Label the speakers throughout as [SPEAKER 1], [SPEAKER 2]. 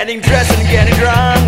[SPEAKER 1] getting dressed and getting drunk.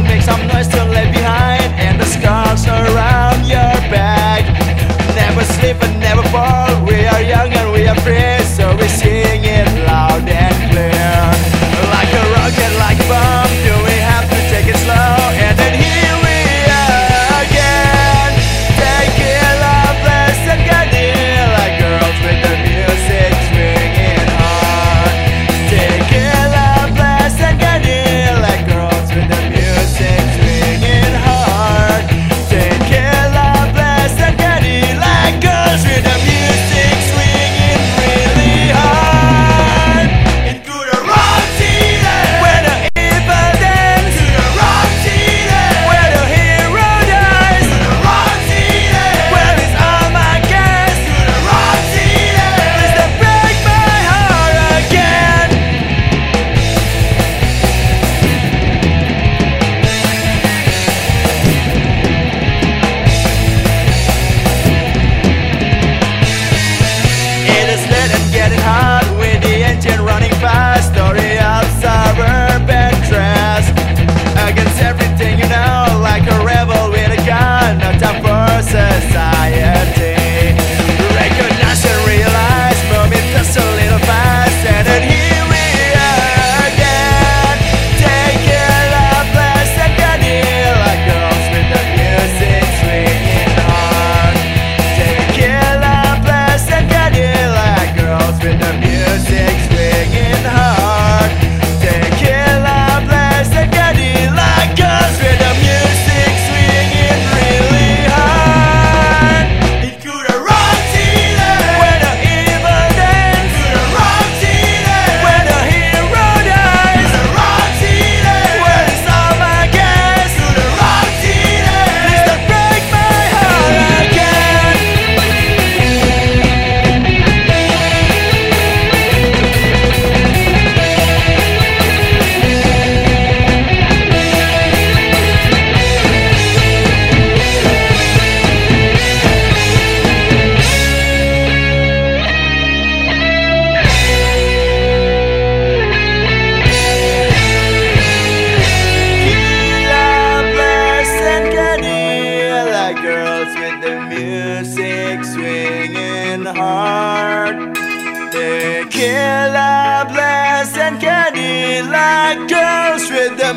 [SPEAKER 1] Cadillac blast and Cadillac girls with the